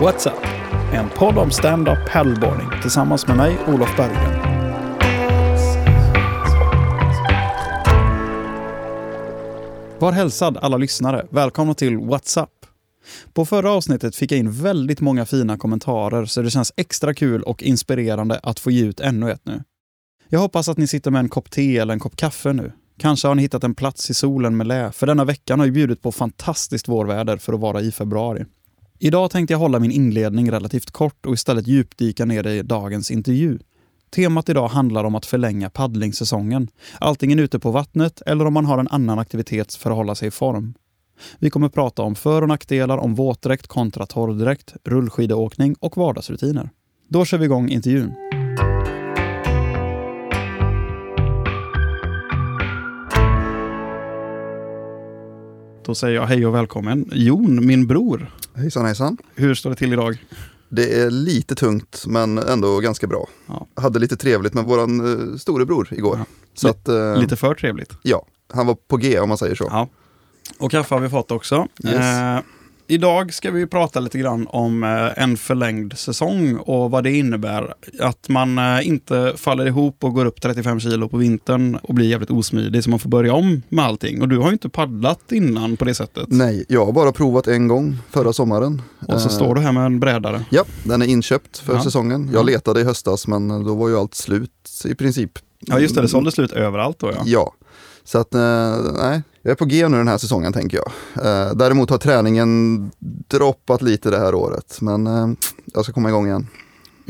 What's Up? En podd om stand-up paddleboarding tillsammans med mig, Olof Berggren. Var hälsad alla lyssnare. Välkomna till What's Up. På förra avsnittet fick jag in väldigt många fina kommentarer så det känns extra kul och inspirerande att få ge ut ännu ett nu. Jag hoppas att ni sitter med en kopp te eller en kopp kaffe nu. Kanske har ni hittat en plats i solen med lä, för denna veckan har ju bjudit på fantastiskt vårväder för att vara i februari. Idag tänkte jag hålla min inledning relativt kort och istället djupdyka ner i dagens intervju. Temat idag handlar om att förlänga paddlingssäsongen, antingen ute på vattnet eller om man har en annan aktivitet för att hålla sig i form. Vi kommer prata om för och nackdelar om våtdräkt kontra torrdräkt, rullskidåkning och vardagsrutiner. Då kör vi igång intervjun. Då säger jag hej och välkommen Jon, min bror. Hejsan hejsan. Hur står det till idag? Det är lite tungt men ändå ganska bra. Ja. Hade lite trevligt med våran uh, storebror igår. Ja. Så att, eh, Lite för trevligt. ja, han var på G om man säger så. Ja. Och kaffe har vi fått också. Yes. Eh, idag ska vi prata lite grann om eh, en förlängd säsong och vad det innebär. Att man eh, inte faller ihop och går upp 35 kilo på vintern och blir jävligt osmidig så man får börja om med allting. Och du har ju inte paddlat innan på det sättet. Nej, jag har bara provat en gång förra sommaren. Och så Eh, står du här med en brädare. Ja, den är inköpt för Ja. säsongen. Ja. Jag letade i höstas men då var ju allt slut i princip. Ja just det, det sålde slut överallt då ja. Ja, så att nej, jag är på G nu den här säsongen tänker jag. Eh, däremot har träningen droppat lite det här året men eh, jag ska komma igång igen.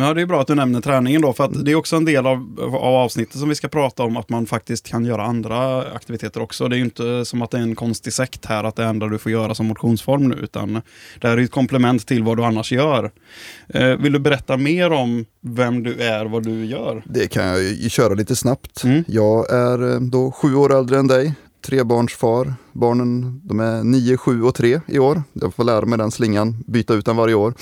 Ja, det är bra att du nämner träningen då, för att det är också en del av, av avsnittet som vi ska prata om, att man faktiskt kan göra andra aktiviteter också. Det är ju inte som att det är en konstig sekt här, att det enda du får göra som motionsform nu, utan det här är ju ett komplement till vad du annars gör. Eh, vill du berätta mer om vem du är, vad du gör? Det kan jag köra lite snabbt. Mm. Jag är eh, då sju år äldre än dig, trebarnsfar. Barnen de är nio, sju och tre i år. Jag får lära mig den slingan, byta ut den varje år.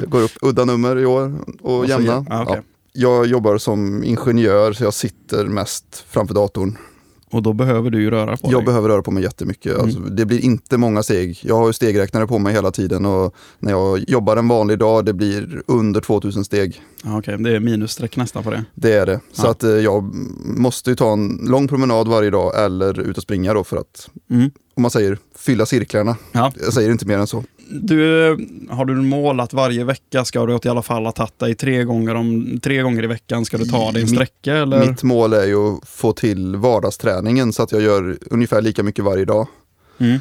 Det går upp udda nummer i år och, Och så jämna. jä- ja, okej. Ja. Jag jobbar som ingenjör så jag sitter mest framför datorn. Och då behöver du ju röra på Jag dig. behöver röra på mig jättemycket. Mm. Alltså, det blir inte många steg. Jag har ju stegräknare på mig hela tiden och när jag jobbar en vanlig dag det blir under 2000 steg. Okej, Det är minusstreck nästan på det. Det är det. Så Ja. att eh, jag måste ju ta en lång promenad varje dag eller ut och springa då för att, Mm. om man säger, fylla cirklarna. Ja. Jag säger inte mer än så. Du, har du mål att varje vecka ska du i alla fall ha tagit dig tre gånger, om, tre gånger i veckan ska du ta Mitt- sträcka? Eller? Mitt mål är ju att få till vardagsträningen så att jag gör ungefär lika mycket varje dag. Mm.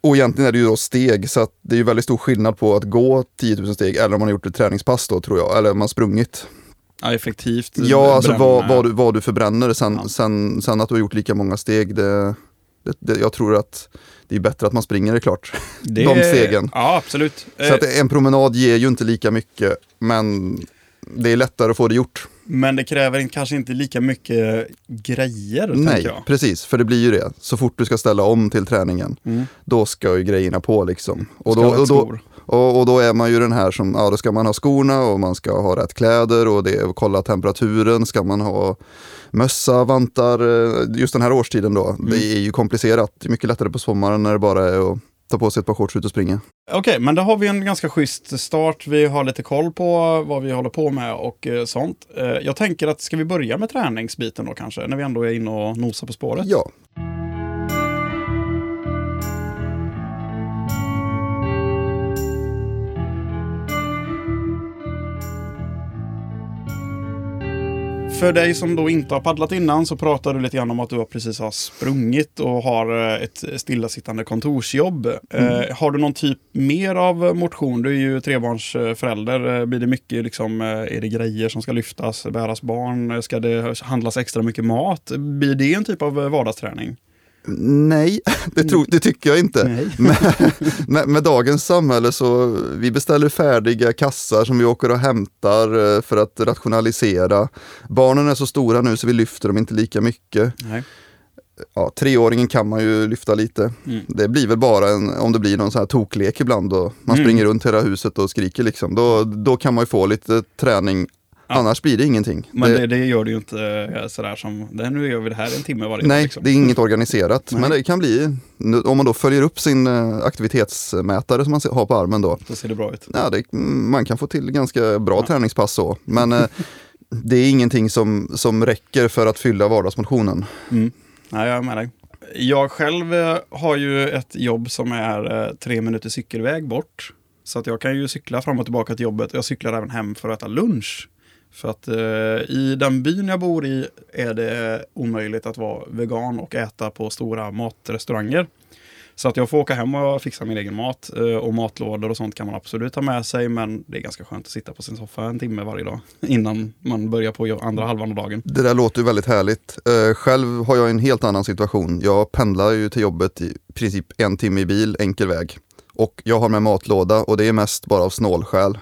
Och egentligen är det ju då steg, så att det är ju väldigt stor skillnad på att gå 10 000 steg eller om man har gjort ett träningspass då tror jag, eller om man har sprungit. Ja, effektivt. Ja, alltså vad, vad, du, vad du förbränner. Sen, Ja. sen, sen att du har gjort lika många steg, det, det, det, jag tror att det är bättre att man springer det är klart. Det- de stegen. Ja, absolut. Eh, Så att en promenad ger ju inte lika mycket, men det är lättare att få det gjort. Men det kräver kanske inte lika mycket grejer, Nej, precis, för det blir ju det. Så fort du ska ställa om till träningen, Mm. då ska ju grejerna på liksom. Och då, och, då, och, och då är man ju den här som, ja då ska man ha skorna och man ska ha rätt kläder och det och kolla temperaturen, ska man ha mössa, vantar, eh, just den här årstiden då. Mm. Det är ju komplicerat, det är mycket lättare på sommaren när det bara är att ta på sig ett par shorts ut och springa. Okej, men då har vi en ganska schysst start. Vi har lite koll på vad vi håller på med och eh, sånt. Eh, jag tänker att ska vi börja med träningsbiten då kanske, när vi ändå är inne och nosar på spåret? Ja, För dig som då inte har paddlat innan så pratar du lite grann om att du precis har sprungit och har eh, ett stillasittande kontorsjobb. Eh, har du någon typ mer av motion? Du är ju trebarnsförälder. Eh, Blir det mycket liksom, eh, är det grejer som ska lyftas, bäras barn? Eh, Ska det handlas extra mycket mat? Blir det en typ av eh, vardagsträning? Nej, det, tror, det tycker jag inte. Med, med dagens samhälle så vi beställer färdiga kassar som vi åker och hämtar eh, för att rationalisera. Barnen är så stora nu så vi lyfter dem inte lika mycket. Nej. Ja, treåringen kan man ju lyfta lite. Mm. Det blir väl bara en, om det blir någon sån här toklek ibland och man Mm. springer runt hela huset och skriker liksom. Då, då kan man ju få lite träning Annars blir det ingenting. Men Det- det, det gör du ju inte eh, sådär som, det, nu gör vi det här en timme varje dag. Nej, Liksom. det är inget organiserat. Nej. Men det kan bli, om man då följer upp sin eh, aktivitetsmätare som man har på armen då. Då ser det bra ut. Ja, det, man kan få till ganska bra träningspass så. Men eh, det är ingenting som, som räcker för att fylla vardagsmotionen. Mm. Nej, jag är med dig. Jag själv har ju ett jobb som är tre minuter cykelväg bort. Så att jag kan ju cykla fram och tillbaka till jobbet. Jag cyklar även hem för att äta lunch. För att eh, i den byn jag bor i är det omöjligt att vara vegan och äta på stora matrestauranger. Så att jag får åka hem och fixa min egen mat. eh, Och matlådor och sånt kan man absolut ta med sig. Men det är ganska skönt att sitta på sin soffa en timme varje dag. Innan man börjar på andra halvan av dagen. Det där låter ju väldigt härligt. Eh, själv har jag en helt annan situation. Jag pendlar ju till jobbet i princip en timme i bil, enkel väg. Och jag har med matlåda och det är mest bara av snålskäl.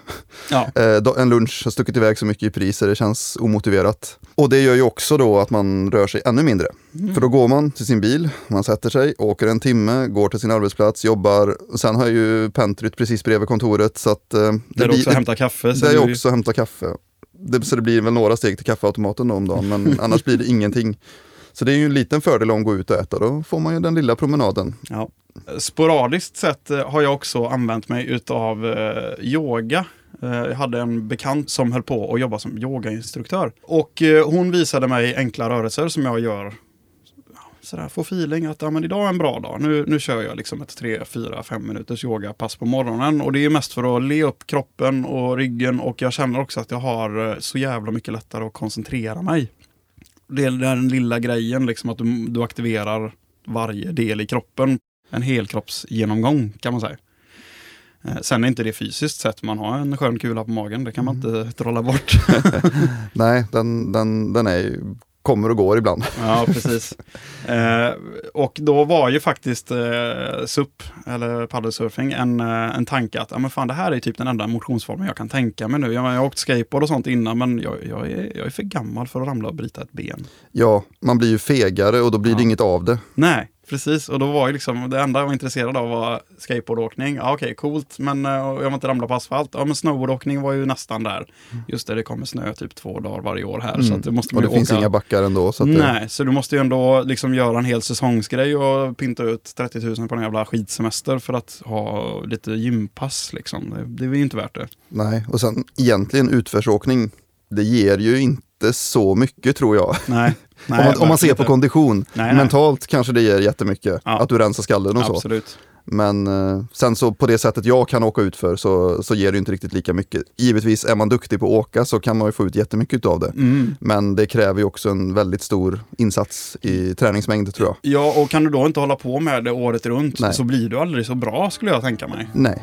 Ja, Eh, en lunch har stuckit iväg så mycket i pris så det känns omotiverat. Och det gör ju också då att man rör sig ännu mindre. Mm. För då går man till sin bil, man sätter sig, åker en timme, går till sin arbetsplats, jobbar. Sen har jag ju pentryt precis bredvid kontoret så att... Eh, där du också det, hämtar kaffe. där jag också hämtar kaffe. Det, så det blir väl några steg till kaffeautomaten då om dagen, men annars blir det ingenting. Så det är ju en liten fördel om att gå ut och äta, då får man ju den lilla promenaden. Ja. Sporadiskt sett eh, har jag också använt mig utav eh, yoga. Eh, jag hade en bekant som höll på att jobba som yogainstruktör. Och hon visade mig enkla rörelser som jag gör. Sådär, få feeling att ja, men idag är en bra dag. Nu, nu kör jag liksom ett 3, 4, 5 minuters yogapass på morgonen. Och det är mest för att le upp kroppen och ryggen. Och jag känner också att jag har så jävla mycket lättare att koncentrera mig. Det är den lilla grejen, liksom att du, du aktiverar varje del i kroppen. En helkroppsgenomgång kan man säga. Eh, Sen är inte det fysiskt sett, man har en skön kula på magen, det kan man inte trolla bort. Nej, den, den, den är ju, kommer och går ibland. ja, precis. Eh, och då var ju faktiskt eh, SUP, eller paddlesurfing, en, eh, en tanke att ja, men fan, det här är typ den enda motionsformen jag kan tänka mig nu. Jag, jag har åkt skateboard och sånt innan, men jag, jag, är, jag är för gammal för att ramla och bryta ett ben. Ja, man blir ju fegare och då blir det Ja. inget av det. Nej, precis. Och då var ju liksom det enda jag var intresserad av var skateboardåkning. Ja, okej, coolt, men eh, jag vill inte ramla på asfalt. Ja, men snowboardåkning var ju nästan där. Just det, det kommer snö typ två dagar varje år här. Så att det måste Mm. Och det ju finns åka. inga backar ändå. Så att det, Nej, så du måste ju ändå liksom göra en hel säsongsgrej och pinta ut 30 000 på en jävla skidsemester för att ha lite gympass liksom. Det, det är ju inte värt det. nej, och sen egentligen utförsåkning, det ger ju inte så mycket tror jag. Nej. nej om, man, om man ser på kondition, Nej, nej. mentalt kanske det ger jättemycket. Ja. Att du rensar skallen och så. Absolut. Men eh, sen så på det sättet jag kan åka ut för så, så ger det inte riktigt lika mycket. Givetvis är man duktig på att åka så kan man ju få ut jättemycket av det. Mm. Men det kräver ju också en väldigt stor insats i träningsmängd tror jag. Ja, och kan du då inte hålla på med det året runt Nej. så blir du aldrig så bra skulle jag tänka mig. Nej,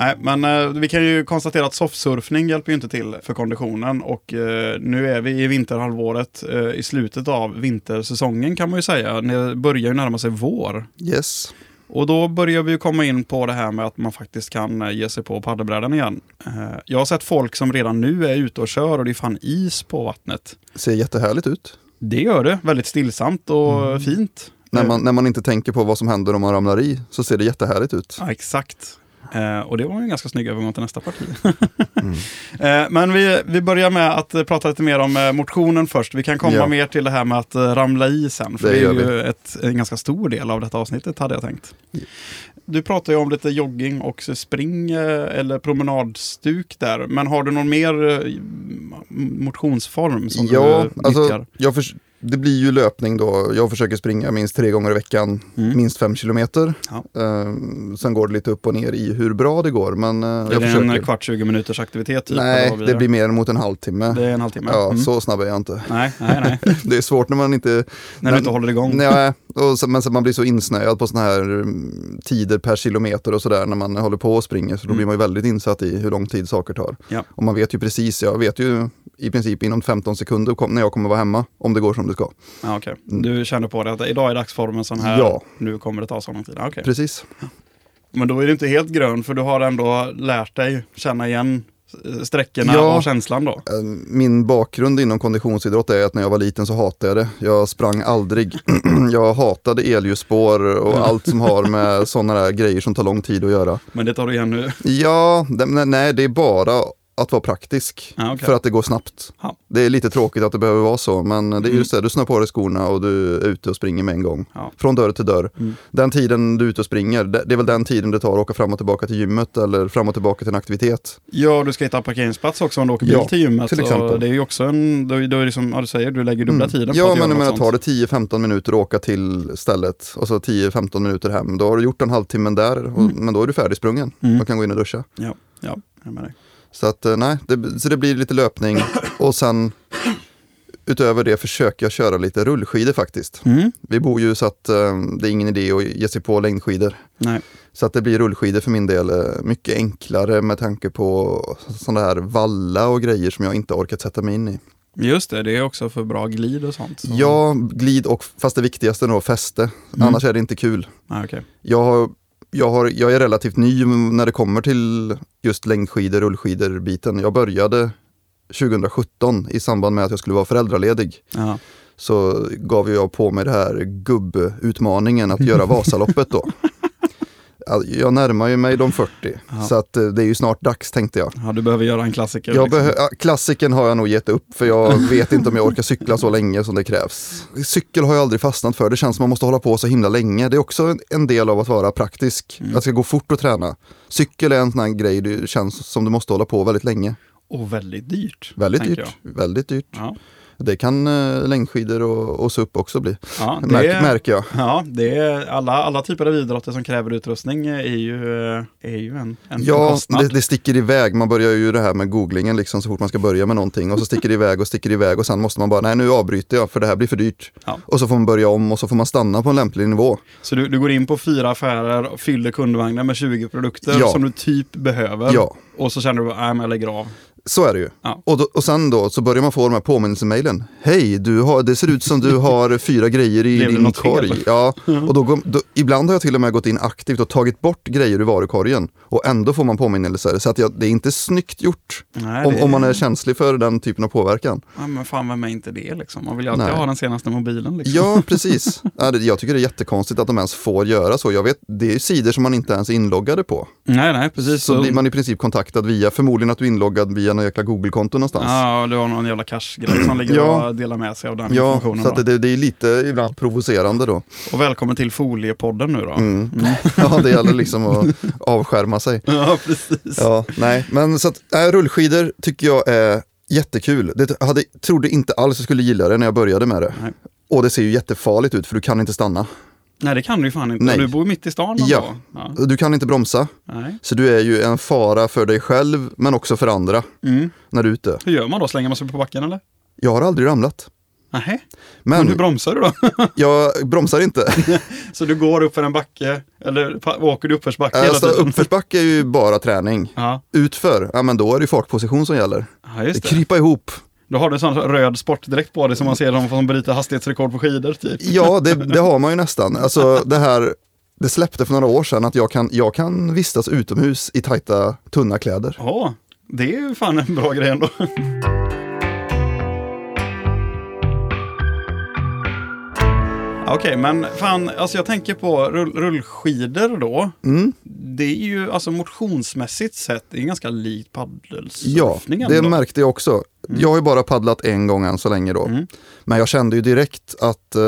Nej, men eh, vi kan ju konstatera att softsurfning hjälper ju inte till för konditionen och eh, nu är vi i vinterhalvåret eh, i slutet av vintersäsongen kan man ju säga. Det börjar ju närma sig vår. yes. Och då börjar vi ju komma in på det här med att man faktiskt kan eh, ge sig på paddelbrädan igen. Eh, jag har sett folk som redan nu är ute och kör och det är fan is på vattnet. Ser jättehärligt ut. Det gör det, väldigt stillsamt och fint. När Eh, man, när man inte tänker på vad som händer om man ramlar i så ser det jättehärligt ut. Ja, exakt. Eh, och det var en ganska snygg övergång till nästa parti. Mm. eh, men vi, vi börjar med att prata lite mer om eh, motionen först. Vi kan komma Ja. mer till det här med att eh, ramla i sen. För Det det, är ju ett, en ganska stor del av detta avsnittet hade jag tänkt. Du pratar ju om lite jogging och spring eh, eller promenadstuk där. Men har du någon mer motionsform som Ja, du alltså nyttjar? jag förs- det blir ju löpning då. Jag försöker springa minst tre gånger i veckan, Mm. minst fem kilometer. Ja. Eh, sen går det lite upp och ner i hur bra det går, men eh, Är jag det försöker. en kvart, 20 minuters aktivitet? Typ, Nej, det blir mer mot en halvtimme. Det är en halvtimme? Ja, Mm. så snabb är jag inte. Nej, nej, nej. Det är svårt när man inte... När du inte håller igång. Nej, och så, men så man blir så insnöad på sådana här mm, tider per kilometer och sådär när man håller på och springer. Så då Mm. blir man ju väldigt insatt i hur lång tid saker tar. Ja. Och man vet ju precis, jag vet ju i princip inom 15 sekunder när jag kommer vara hemma, om det går som det ska. Ja, okej. Du känner på det att idag är dagsformen sån här, Mm. Ja. nu kommer det ta så lång tid. Okej. Precis. Men då är du inte helt grön för du har ändå lärt dig känna igen sträckorna Ja. och känslan då? Eh, Min bakgrund inom konditionsidrott är att när jag var liten så hatade jag det. Jag sprang aldrig. jag hatade elljusspår och allt som har med sådana där grejer som tar lång tid att göra. Men det tar du igen nu. Ja, det, nej, det är bara att vara praktisk. Ja, okej. För att det går snabbt. Ja. Det är lite tråkigt att det behöver vara så, men det är Mm. just det, du snör på dig skorna och du är ute och springer med en gång. Ja. Från dörr till dörr. Mm. Den tiden du är ute och springer, det, det är väl den tiden det tar att åka fram och tillbaka till gymmet eller fram och tillbaka till en aktivitet. Ja, du ska hitta parkeringsplats också om du åker bil Ja, till gymmet. till exempel. Det är ju också en, då, då är det som ja, du säger, du lägger dubbla tiden på Ja, men jag menar, tar det 10-15 minuter att åka till stället och så 10-15 minuter hem, då har du gjort en halvtimme där, och, men då är du färdigsprungen Mm. och kan gå in och duscha. Ja, ja, jag med dig. Så att eh, nej, det, så det blir lite löpning och sen utöver det försöker jag köra lite rullskidor faktiskt. Mm. Vi bor ju så att eh, det är ingen idé att ge sig på längdskidor. Nej. Så att det blir rullskidor för min del eh, mycket enklare med tanke på sådana här valla och grejer som jag inte orkat sätta mig in i. Just det, det är också för bra glid och sånt. Så. Ja, glid och fast det viktigaste nog fäste. Mm. Annars är det inte kul. Ah, okej. Jag, har, jag, har, jag är relativt ny när det kommer till just längdskidor, rullskidor biten. Jag började 2017 i samband med att jag skulle vara föräldraledig. Ja. Så gav jag på mig det här gubbutmaningen att göra Vasaloppet då. Ja, Jag närmar ju mig de 40, Ja. så att eh, det är ju snart dags tänkte jag. ja, du behöver göra en klassiker. jag liksom. ja, klassiken har jag nog gett upp för jag vet inte om jag orkar cykla så länge som det krävs. Cykel har jag aldrig fastnat för, det känns som man måste hålla på så himla länge. Det är också en- del av att vara praktisk, Mm. att det ska gå fort att träna. Cykel är en sån här grej, det känns som du måste hålla på väldigt länge. Och väldigt dyrt. Väldigt dyrt, väldigt dyrt. Jag. Ja. Det kan eh, längdskidor och, och SUP också bli, Ja, det Märk, är, märker jag. ja, det är alla, alla typer av idrotter som kräver utrustning är ju, är ju en, en, en Ja, kostnad. det, det sticker iväg. Man börjar ju det här med googlingen liksom så fort man ska börja med någonting och så sticker det iväg och sticker iväg och sen måste man bara, nej nu avbryter jag för det här blir för dyrt. Ja. Och så får man börja om och så får man stanna på en lämplig nivå. Så du, du går in på fyra affärer och fyller kundvagnen med 20 produkter Ja. som du typ behöver. Ja, Och så känner du, nej men jag lägger av. så är det ju. Ja. Och, då, och sen då så börjar man få de här påminnelsemailen. Hej, du har, det ser ut som du har fyra grejer i din något fel? korg. Ja, och då, då, ibland har jag till och med gått in aktivt och tagit bort grejer ur varukorgen. Och ändå får man påminnelser. Så att jag, det är inte snyggt gjort Nej, om, det om man är känslig för den typen av påverkan. Ja, men fan, vem är inte det liksom? Man vill ju alltid Nej. ha den senaste mobilen. Liksom. Ja, precis. Ja, Jag tycker det är jättekonstigt att de ens får göra så. Jag vet, det är sidor som man inte ens är inloggade på. Nej, nej, precis. Så blir man i princip kontaktad via, förmodligen att du är inloggad via något jäkla Google-konto någonstans. Ja, du har någon jävla cache-grej som ligger Ja. och delar med sig av den Ja, informationen. så att då. det, det är lite ibland provocerande då. Och välkommen till Foliepodden nu då. Mm. Ja, det gäller liksom att avskärma sig. Ja, precis. Ja, nej, men så att äh, rullskidor tycker jag är jättekul. Det hade, trodde inte alls jag skulle gilla det när jag började med det. Nej. Och det ser ju jättefarligt ut för du kan inte stanna. Nej, det kan du ju fan inte. Nej. Du bor mitt i stan. Ja. ja. Du kan inte bromsa. Nej. Så du är ju en fara för dig själv men också för andra Mm. när du är ute. Hur gör man då? Slänger man sig på backen eller? Jag har aldrig ramlat. Nej. Men, Men hur bromsar du då? jag bromsar inte. Så du går upp för en backe, eller åker du uppförsbacke hela Alltså, tiden? uppförsbacke är ju bara träning. Ja. Utför, ja men då är det fartposition som gäller. ja, just det. Krypa ihop. Då har du en sån röd sportdräkt på dig som man ser dem som bryter hastighetsrekord på skidor typ. Ja, det, det har man ju nästan. Alltså det här, det släppte för några år sedan att jag kan, jag kan vistas utomhus i tajta, tunna kläder. Ja, det är ju fan en bra grej ändå. Okej, men fan, alltså jag tänker på rull, rullskidor då. Mm. Det är ju alltså motionsmässigt sett, det är ganska likt Ja, paddelsurfning det ändå. märkte jag också. Jag har ju bara paddlat en gång än så länge då. Mm. Men jag kände ju direkt att eh,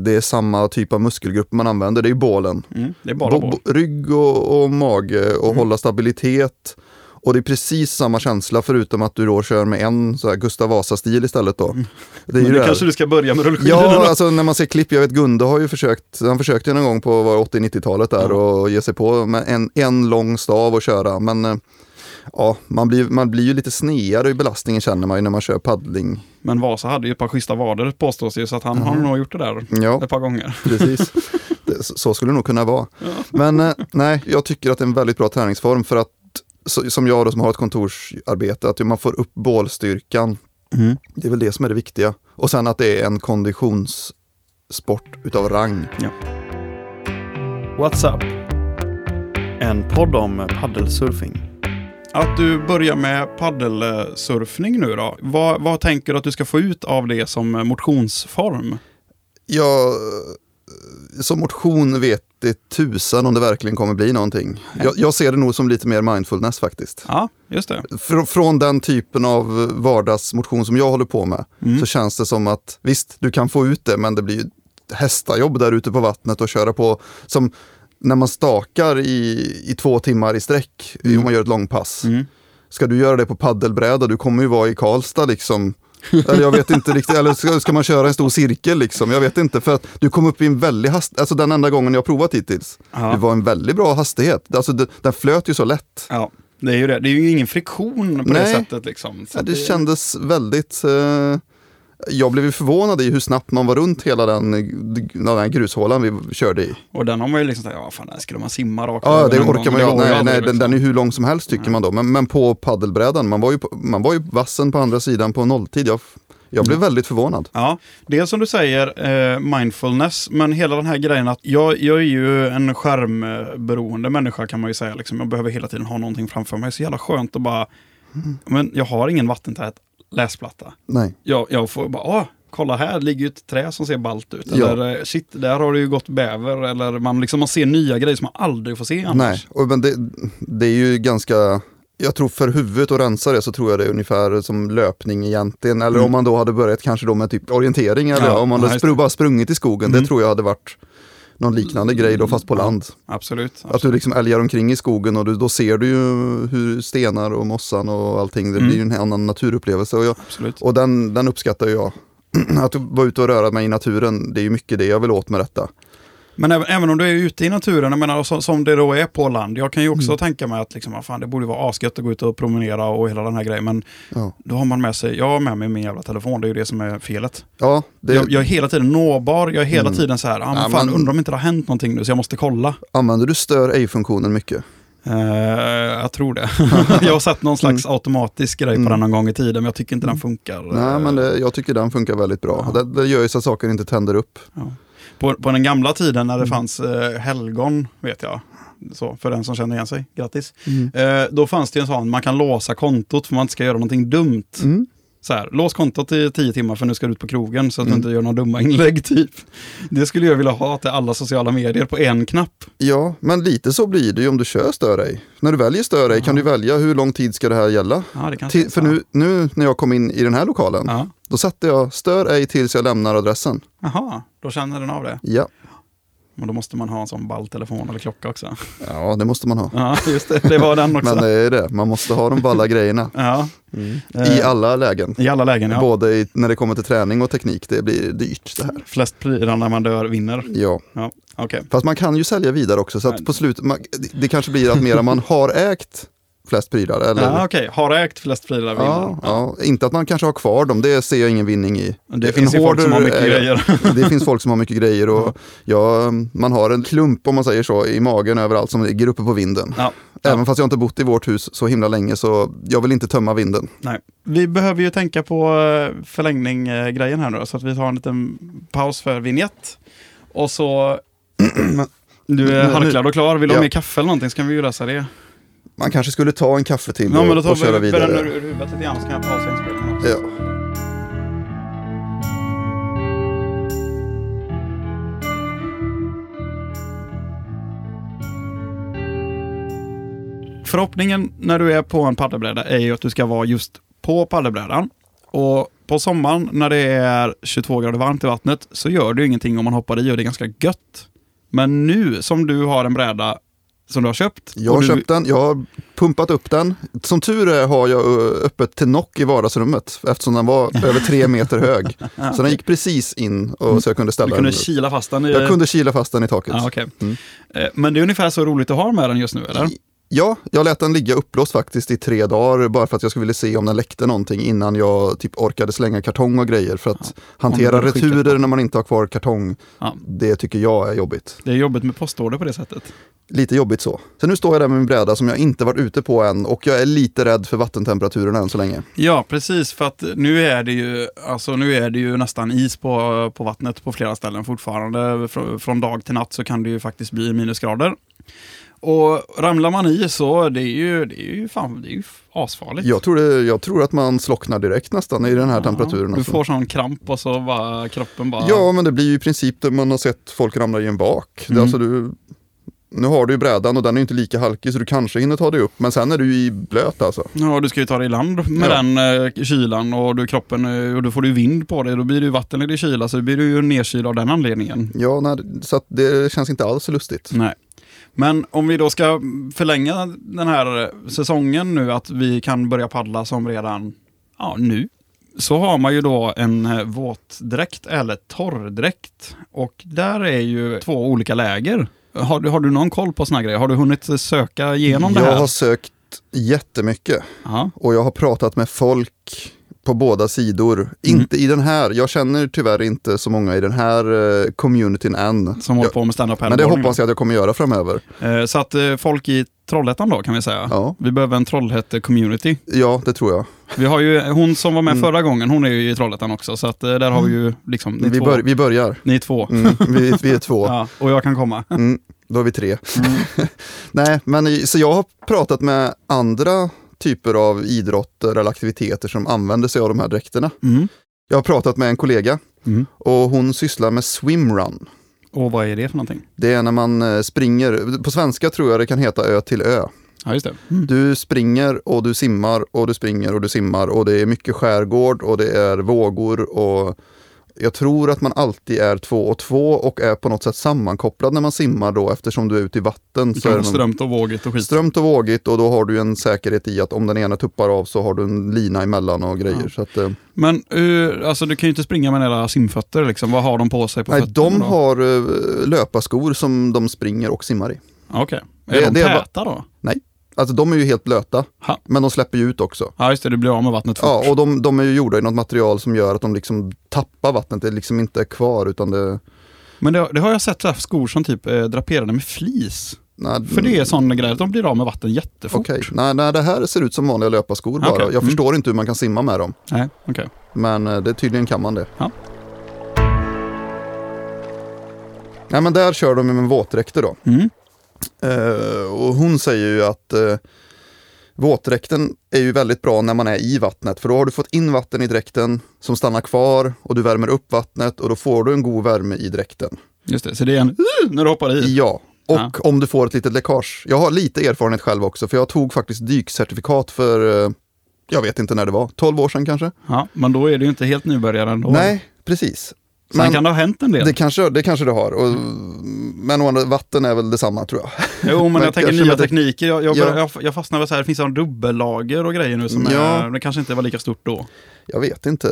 det är samma typ av muskelgrupp man använder. Det är ju bålen. Mm, det är bara bo- rygg och, och mage och Mm. hålla stabilitet. Och det är precis samma känsla förutom att du då kör med en så här Gustav Vasa-stil istället då. Det är Mm. Men ju nu det här. kanske du ska börja med rullskidorna Ja, alltså när man ser klipp, jag vet Gunde har ju försökt, han försökte någon gång på var 80-90-talet där Ja. och ge sig på med en, en lång stav och köra. Men eh, ja, man blir, man blir ju lite sneare i belastningen känner man ju när man kör paddling. Men Vasa hade ju ett par schyssta vader påstås ju, så att han har nog gjort det där Ja, ett par gånger. precis. Det, så skulle det nog kunna vara. Men eh, nej, jag tycker att det är en väldigt bra träningsform för att så, som jag då som har ett kontorsarbete, att man får upp bålstyrkan. Det är väl det som är det viktiga. Och sen att det är en konditionssport utav rang. What's up? En podd om paddelsurfing. Att du börjar med paddelsurfning nu då. Vad, vad tänker du att du ska få ut av det som motionsform? Jag, som motion vet det tusan om det verkligen kommer bli någonting. Jag, jag ser det nog som lite mer mindfulness faktiskt. Ja, just det. Fr från den typen av vardagsmotion som jag håller på med Mm. så känns det som att visst, du kan få ut det men det blir ju hästajobb där ute på vattnet och köra på som när man stakar i, i två timmar i sträck Mm. om man gör ett långpass. Mm. Ska du göra det på paddelbräda, du kommer ju vara i Karlstad liksom. Eller jag vet inte riktigt, eller ska, ska man köra en stor cirkel liksom? Jag vet inte, för att du kom upp i en väldig hastighet, alltså den enda gången jag provat hittills. Ja. Det var en väldigt bra hastighet, alltså det, den flöt ju så lätt. Ja, det är ju det. Det är ju ingen friktion på det Nej. sättet liksom. Så Ja, det att kändes väldigt... Eh, jag blev ju förvånad i hur snabbt man var runt hela den, den här grushålan vi körde i. Och den har man ju liksom sagt, ja fan, där skulle man simma rakt Ja, det orkar man ju. Nej, nej, den, liksom. den är hur lång som helst tycker man då. Men, men på paddelbrädan, man var ju, man var ju vassen på andra sidan på nolltid. Jag, jag blev väldigt förvånad. Ja, det är som du säger, eh, mindfulness, men hela den här grejen att jag, jag är ju en skärmberoende människa kan man ju säga. Liksom. Jag behöver hela tiden ha någonting framför mig. Så jävla skönt att bara, men jag har ingen vattentät läsplatta. Nej. Jag, jag får bara, åh, kolla här ligger ju ett trä som ser ballt ut. Ja. Eller eh, shit, där har det ju gått bäver. Eller man, liksom, man ser nya grejer som man aldrig får se annars. Nej, och, men det, det är ju ganska... Jag tror för huvudet att rensa det så tror jag det är ungefär som löpning egentligen. Eller Mm. om man då hade börjat kanske då med typ orientering eller Ja, om man hade spr- bara sprungit i skogen. Mm. Det tror jag hade varit någon liknande grej då fast på Ja. land. Absolut. Att du liksom älgar omkring i skogen och du, då ser du ju hur stenar och mossan och allting, det Mm. blir ju en annan naturupplevelse. Och, jag, absolut. och den, den uppskattar jag. Att vara ute och röra mig i naturen, det är ju mycket det jag vill åt med detta. Men även, även om du är ute i naturen, jag menar, som, som det då är på land. Jag kan ju också Mm. tänka mig att liksom, fan, det borde vara asgött att gå ut och promenera och hela den här grejen. Men Ja, då har man med sig, jag har med mig min jävla telefon, det är ju det som är felet. ja det, Jag, jag är hela tiden nåbar, jag är hela Mm. tiden så här, ah, men Ja, fan, men- undrar om inte det har hänt någonting nu så jag måste kolla. använder du stör ej-funktionen mycket? Eh, jag tror det. jag har sett någon slags automatisk grej på Mm. den någon gång i tiden, men jag tycker inte den funkar. Nej, men det, jag tycker den funkar väldigt bra. Ja. Det, det gör ju så att saker inte tänder upp. Ja. På, på den gamla tiden när det Mm. fanns eh, helgon, vet jag, så, för den som känner igen sig, grattis. Eh, då fanns det en sån, man kan låsa kontot för man inte ska göra någonting dumt. Mm. Så här, lås kontot i tio timmar för nu ska du ut på krogen så att Mm. du inte gör några dumma inlägg typ. Det skulle jag vilja ha till alla sociala medier på en knapp. Ja, men lite så blir det ju om du kör stör ej. När du väljer stör ej kan du välja hur lång tid ska det här gälla. Ja, det Till, för nu, nu när jag kom in i den här lokalen, Ja. då satte jag stör ej tills jag lämnar adressen. Jaha, då känner den av det. Ja, Men då måste man ha en sån ball telefon eller klocka också. ja det måste man ha. Ja, just det. Det var den också. Men det är det, man måste ha de balla grejerna. Ja, I alla lägen. i alla lägen ja. Både i, när det kommer till träning och teknik, det blir dyrt det här. Flest prylar när man dör vinner. Ja, Ja, okej. fast man kan ju sälja vidare också så att på slutet, man, det- det kanske blir att mera man har ägt flest prylar. Eller, Ja, okej. Har ägt flest prylar. Ja, ja, inte att man kanske har kvar dem, det ser jag ingen vinning i. Det En finns folk som har mycket är- grejer. Det finns folk som har mycket grejer och ja, man har en klump om man säger så i magen överallt som ligger uppe på vinden. Ja. Även fast jag inte bott i vårt hus så himla länge så jag vill inte tömma vinden. Nej. Vi behöver ju tänka på eh, förlängning-grejen här nu då, så att vi tar en liten paus för vignett. Och så... Du är harklad och klar. Vill du ha Ja. mer kaffe eller någonting så kan vi ju lösa det. Man kanske skulle ta en kaffe till Ja, men då och, tar och köra vi vidare. ur huvudet lite grann så kan jag pausa inspelningen också. Ja. Förhoppningen när du är på en paddelbräda är ju att du ska vara just på paddelbrädan. Och på sommaren när det är 22 grader varmt i vattnet så gör det ju ingenting om man hoppar i och det är ganska gött. Men nu som du har en bräda som du har köpt. Jag har du, köpt den, jag har pumpat upp den. Som tur är har jag ö, öppet till nock i vardagsrummet eftersom den var över tre meter hög. Så den gick precis in och så jag kunde Du ställa kunde den. kila fast den i... Jag kunde kila fast den i taket. Ja, okej. Mm. Eh, Men det är ungefär så roligt att ha med den just nu, eller? Ja, jag lät den ligga upplåst faktiskt i tre dagar bara för att jag skulle vilja se om den läckte någonting innan jag typ orkade slänga kartong och grejer. För att hantera du skickar returer när man inte har kvar kartong, Ja. det tycker jag är jobbigt. Det är jobbigt med postorder på det sättet. Lite jobbigt så. Så nu står jag där med min bräda som jag inte varit ute på än och jag är lite rädd för vattentemperaturen än så länge. Ja, precis. För att nu är det ju, alltså, nu är det ju nästan is på, på vattnet på flera ställen fortfarande. Frå, från dag till natt så kan det ju faktiskt bli minusgrader. Och ramlar man i så det är ju, det är ju, fan, det är ju asfarligt. Jag tror, det, jag tror att man slocknar direkt nästan i den här temperaturen. Du alltså. får sån kramp och så bara kroppen bara... Ja, men det blir ju i princip det man har sett folk ramla i en bak. Det, Mm. alltså du, nu har du ju brädan och den är inte lika halkig så du kanske hinner ta dig upp. Men sen är du i blöt alltså. Ja, du ska ju ta dig i land med Ja. den eh, kylan och du, kroppen, eh, och då får du vind på dig. Då blir det ju vatten i din kyla så blir du ju nedkyld av den anledningen. Ja, nej, så det känns inte alls så lustigt. Nej. Men om vi då ska förlänga den här säsongen nu, att vi kan börja paddla som redan ja, nu, så har man ju då en eh, våtdräkt eller torrdräkt. Och där är ju två olika läger. Har du, har du någon koll på här grejer? Har du hunnit söka igenom det jag här? har sökt jättemycket Ja. och jag har pratat med folk på båda sidor. Mm. Inte i den här, jag känner tyvärr inte så många i den här eh, communityn än. Som håller på med stand-up men det hoppas jag att jag kommer göra framöver. jag. Så att eh, folk i Trollhättan då kan vi säga. Ja, Vi behöver en Trollhätte-community. ja det tror jag. Vi har ju, hon som var med Mm. förra gången, hon är ju i Trollhättan också. Så att där har vi ju liksom, ni Vi, två. bör, vi börjar. Ni är två. Mm, vi, vi är två. Ja, och jag kan komma. Mm, då är vi tre. Mm. Nej, men så jag har pratat med andra typer av idrotter eller aktiviteter som använder sig av de här dräkterna. Mm. Jag har pratat med en kollega Mm. och hon sysslar med swimrun. Och vad är det för någonting? Det är när man eh, springer, på svenska tror jag det kan heta ö till ö. Ja, just det. Mm. Du springer och du simmar och du springer och du simmar och det är mycket skärgård och det är vågor och jag tror att man alltid är två och två och är på något sätt sammankopplad när man simmar då eftersom du är ute i vatten. Så är det strömt och vågigt och skit. strömt och vågigt och då har du en säkerhet i att om den ena tuppar av så har du en lina emellan och grejer. Ja. Så att, eh, Men uh, alltså, du kan ju inte springa med era simfötter. Liksom. Vad har de på sig på nej, de då? har eh, löparskor som de springer och simmar i. Okej. Är Det- de det är täta då? Alltså de är ju helt blöta, Ha. men de släpper ju ut också. Ja, just det. Du blir av med vattnet fort. Ja, och de, de är ju gjorda i något material som gör att de liksom tappar vattnet, det liksom inte är kvar utan det... Men det, det har jag sett här skor som typ är draperade med flis. Nej, För det är sån grej de blir av med vatten jättefort. Okej, nej, nej det här ser ut som vanliga löparskor bara. Okej, Jag mm. förstår inte hur man kan simma med dem, Nej, okej. men eh, det, tydligen kan man det. Ja. Nej men där kör de med våtdräkter då. Mm. Eh, och hon säger ju att eh, våtdräkten är ju väldigt bra när man är i vattnet för då har du fått in vatten i dräkten som stannar kvar och du värmer upp vattnet och då får du en god värme i dräkten. Just det, så det är en uh, när du hoppar i. Ja, och Ja. om du får ett litet läckage. Jag har lite erfarenhet själv också för jag tog faktiskt dykcertifikat för, eh, jag vet inte när det var, 12 år sedan kanske? Ja, men då är du inte helt nybörjare ändå. Nej, precis. Sen Men kan det ha hänt en del. det kanske, det kanske det har. Och, Men å andra- vatten är väl detsamma tror jag. Jo, men Men jag tänker nya det- tekniker. Jag, jag, Ja. jag, jag fastnar väl så här, det finns en dubbellager och grejer nu som Ja. är, det kanske inte var lika stort då. Jag vet inte.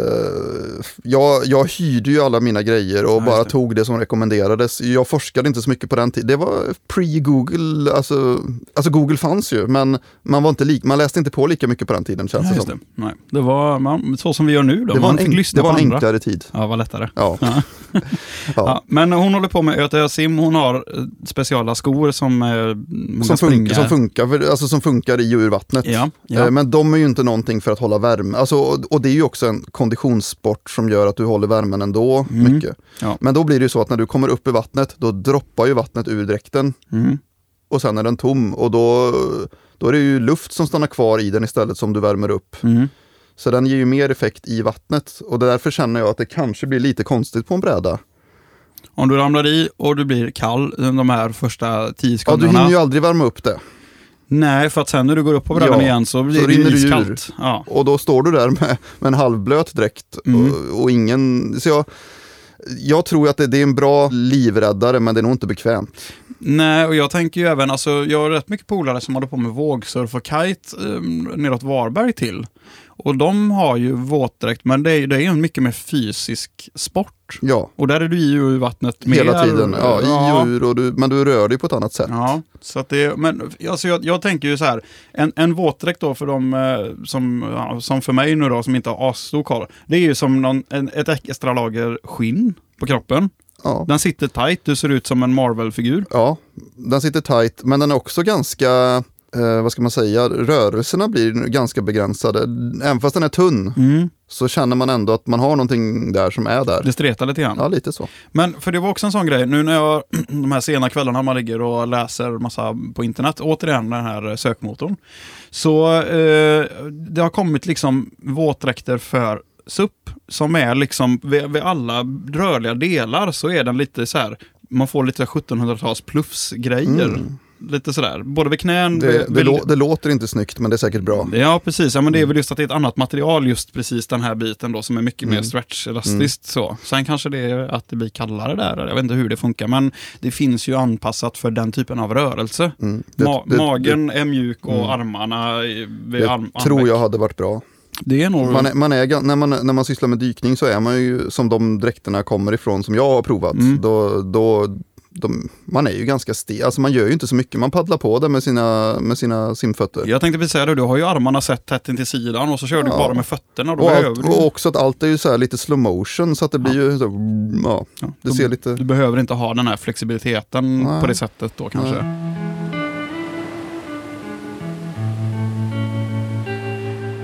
Jag, jag hyrde ju alla mina grejer och Ja, bara det. tog det som rekommenderades. Jag forskade inte så mycket på den tiden. Det var pre-Google, alltså, alltså Google fanns ju, men man, var inte lik, man läste inte på lika mycket på den tiden känns Nej, det som. det. Nej, det var man, så som vi gör nu då. Det var man en, fick enk, lyssna det var en andra. enklare tid. Ja, vad lättare. Ja. Ja. Ja. Ja, men hon håller på med Öta sim, hon har eh, speciella skor som eh, Som, funkar, som, funkar, för- alltså som funkar i och ur vattnet. Ja, Eh, ja. Men de är ju inte någonting för att hålla värme. Alltså, och, och det är ju också en konditionssport som gör att du håller värmen ändå Mm. mycket. Ja. Men då blir det ju så att när du kommer upp i vattnet, då droppar ju vattnet ur dräkten Mm. och sen är den tom och då, då är det ju luft som stannar kvar i den istället som du värmer upp. Mm. Så den ger ju mer effekt i vattnet och därför känner jag att det kanske blir lite konstigt på en bräda. Om du ramlar i och du blir kall de här första tio Ja, du sekunderna. hinner ju aldrig värma upp det. Nej, för att sen när du går upp på brädan Ja, igen så blir så det rinner iskallt. Ja. Och då står du där med, med en halvblöt dräkt Mm. och, och ingen... Så jag, jag tror att det, det är en bra livräddare men det är nog inte bekvämt. Nej, och jag tänker ju även, alltså jag har rätt mycket polare som håller på med vågsurf och kite um, neråt Varberg till. Och de har ju våtdräkt, men det är ju det är en mycket mer fysisk sport. Ja, Och där är du i och ur vattnet mer. hela tiden. Ja, i och ur, och du, men du rör dig på ett annat sätt. Ja, så att det, men alltså jag, jag tänker ju så här, en, en våtdräkt då för de eh, som, ja, som för mig nu då, som inte har asstor koll, det är ju som någon, en, ett extra lager skinn på kroppen. Ja. Den sitter tight, du ser ut som en Marvel-figur. ja, den sitter tight men den är också ganska eh, vad ska man säga, rörelserna blir ganska begränsade. Även fast den är tunn Mm. så känner man ändå att man har någonting där som är där. Det stretar lite grann. Ja, lite så. Men för det var också en sån grej, nu när jag, de här sena kvällarna man ligger och läser massa på internet, återigen den här sökmotorn. Så eh, det har kommit liksom våtdräkter för SUP som är liksom vid, vid alla rörliga delar så är den lite så här, man får lite 1700-tals plufsgrejer. Mm. Lite sådär, både vid knän, Det, vid, det, lå, det låter inte snyggt men det är säkert bra. Ja, precis. Ja, men det Mm. är väl just att det är ett annat material, just precis den här biten då, som är mycket mer Mm. stretch-elastiskt. Så. Sen kanske det är att det blir kallare där, jag vet inte hur det funkar, men det finns ju anpassat för den typen av rörelse. Mm. Det, Ma- magen är mjuk och Mm. armarna det, arm, tror jag hade varit bra. Det är nog... Man är, man är, när, man, när man sysslar med dykning så är man ju som de dräkterna kommer ifrån som jag har provat. Mm. Då, då, de, man är ju ganska stel, alltså man gör ju inte så mycket. Man paddlar på det med sina, med sina simfötter. Jag tänkte precis säga det, du har ju armarna sett tätt in till sidan och så kör du Ja. bara med fötterna. Då Och, allt, du, och också att allt är ju så här lite slow motion så att det blir ju så, ja, ja, det ser lite... du behöver inte ha den här flexibiliteten Nej. på det sättet då kanske.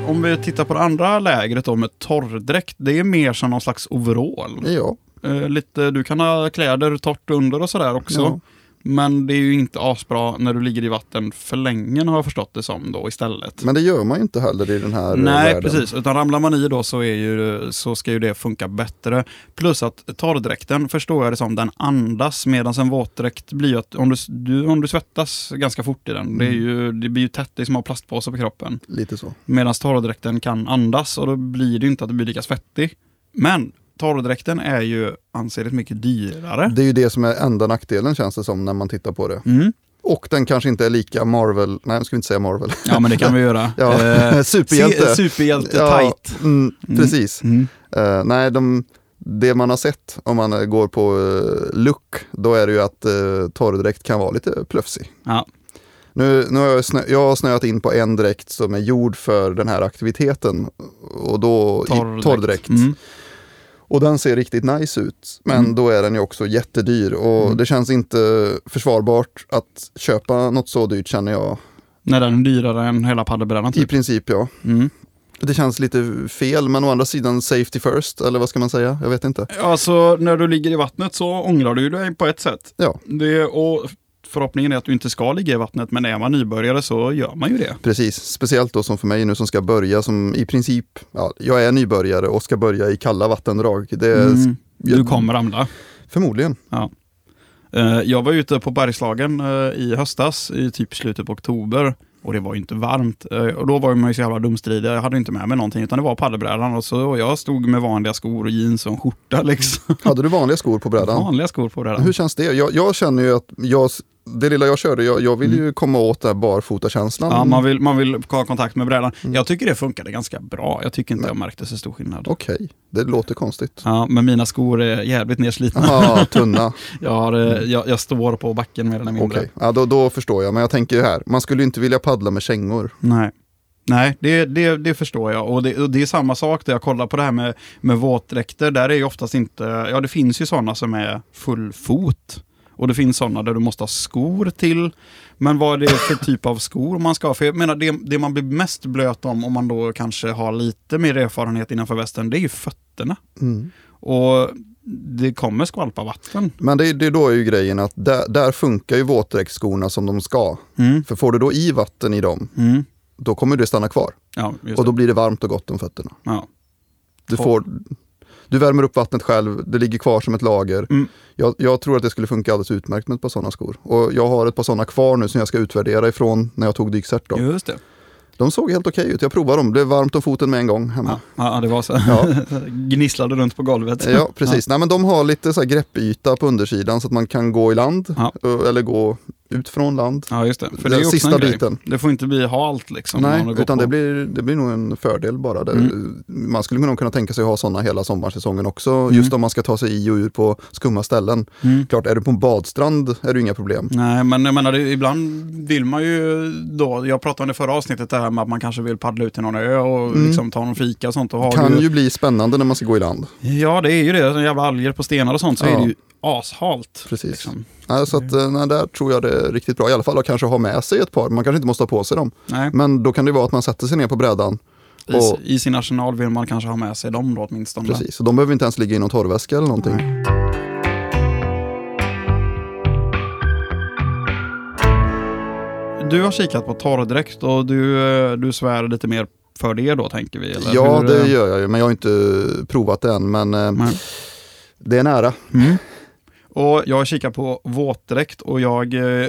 Om vi tittar på det andra lägret då med torrdräkt, det är mer som någon slags overall. Ja, Eh, lite, du kan ha kläder torrt under och sådär också. Ja. Men det är ju inte asbra när du ligger i vatten för länge har jag förstått det som då istället. men det gör man ju inte heller i den här Nej, världen. precis. Utan ramlar man i då så, är ju, så ska ju det funka bättre. Plus att torrdräkten förstår jag det som, den andas medan en våtdräkt blir ju att om du, du, om du svettas ganska fort i den, det, är Mm. ju, det blir ju tätt, det är som att ha plastpåse på kroppen. Lite så. Medan torrdräkten kan andas och då blir det inte att du blir lika svettig. Men torrdräkten är ju ansenligt mycket dyrare. Det är ju det som är enda nackdelen känns det som när man tittar på det. Mm. Och den kanske inte är lika Marvel, nej jag ska inte säga Marvel. Ja, men det kan vi göra. Ja, Eh, superhjälte. Superhjälte Ja, tight. Mm, Mm. Precis. Mm. Eh, nej, de, det man har sett om man går på uh, look, då är det ju att uh, torrdräkt kan vara lite plufsig. Ja. Nu, nu har jag, snö, jag har snöat in på en dräkt som är gjord för den här aktiviteten. Och då i torrdräkt. Mm. Och den ser riktigt nice ut. Men Mm. då är den ju också jättedyr och Mm. det känns inte försvarbart att köpa något så dyrt känner jag. När den är dyrare än hela paddelbrädan I typ. princip ja. Mm. Det känns lite fel men å andra sidan safety first eller vad ska man säga? Jag vet inte. Alltså när du ligger i vattnet så ångrar du dig på ett sätt. Ja. Det, och förhoppningen är att du inte ska ligga i vattnet, men är man nybörjare så gör man ju det. Precis, speciellt då som för mig nu som ska börja som i princip, ja, jag är nybörjare och ska börja i kalla vattendrag. Det Mm. Du kommer ramla. förmodligen. Eh, Jag var ute på Bergslagen eh, i höstas, i typ slutet på oktober. Och det var ju inte varmt. Eh, Och då var man ju så jävla dumstridig. Jag hade inte med mig någonting, utan det var paddelbrädan. Och så och jag stod med vanliga skor och jeans och en skjorta liksom. Hade du vanliga skor på brädan? Vanliga skor på brädan. Hur känns det? Jag, jag känner ju att jag, det lilla jag körde, jag, jag vill ju komma åt den här barfotakänslan. Mm. Ja, man vill, man vill ha kontakt med brädan. Mm. Jag tycker det funkade ganska bra. Jag tycker inte jag märkte så stor skillnad. Okej, det låter konstigt. Ja, men mina skor är jävligt nedslitna. Ja, tunna. Jag, har, eh, jag, jag står på backen mer eller Okej, mindre. ja, då, då förstår jag. Men jag tänker ju här, man skulle ju inte vilja paddla med kängor. Nej. Nej, det, det, det förstår jag. Och det, och det är samma sak där jag kollar på det här med, med våtdräkter. Där är ju oftast inte, ja det finns ju sådana som är full fot. Och det finns sådana där du måste ha skor till. Men vad är det för typ av skor man ska ha? För jag menar, det, det man blir mest blöt om, om man då kanske har lite mer erfarenhet innanför västen, det är ju fötterna. Mm. Och det kommer skvalpa vatten. Men det, det då är ju grejen att där, där funkar ju våtdräktsskorna som de ska. Mm. För får du då i vatten i dem, Mm. då kommer det stanna kvar. Ja, Och då blir det varmt och gott om fötterna. Ja. Du, får, du värmer upp vattnet själv, det ligger kvar som ett lager. Mm. Jag, jag tror att det skulle funka alldeles utmärkt med ett par sådana skor. Och jag har ett par sådana kvar nu som jag ska utvärdera ifrån när jag tog dykcert. Då. Just det. De såg helt okej ut, jag provade dem. Det blev varmt om foten med en gång hemma. Ja, ja det var så. Ja. Gnisslade runt på golvet. Ja, precis. Nej, men de har lite så här greppyta på undersidan så att man kan gå i land Ja. eller gå ut från land. Ja, just det. För det är också sista en grej. biten. Det får inte bli halt liksom. Nej, utan det blir, det blir nog en fördel bara. Det, Mm. Man skulle nog kunna tänka sig att ha sådana hela sommarsäsongen också. Mm. Just om man ska ta sig i och ur på skumma ställen. Mm. Klart, är du på en badstrand är det inga problem. Nej, men jag menar, det, ibland vill man ju då, jag pratade om det förra avsnittet, det här med att man kanske vill paddla ut till någon ö och Mm. liksom ta någon fika och sånt. Och har kan ju bli spännande när man ska gå i land. Ja, det är ju det. Så jävla alger på stenar och sånt så Ja. är det ju ashalt. Precis. Liksom. Nej, så att, eh, nej, där tror jag det är riktigt bra. I alla fall att kanske ha med sig ett par. Man kanske inte måste ha på sig dem. Nej, Men då kan det vara att man sätter sig ner på brädan. i, och- I sin arsenal vill man kanske ha med sig dem då åtminstone. Precis. Och de behöver inte ens ligga i någon torrväska eller någonting. Nej. Du har kikat på torrdräkt och du, eh, du svär lite mer för det då tänker vi? Eller Ja, hur, det eh, gör jag ju. Men jag har inte provat det än. Men Nej. det är nära. Mm. Och jag har kikat på våtdräkt och jag eh,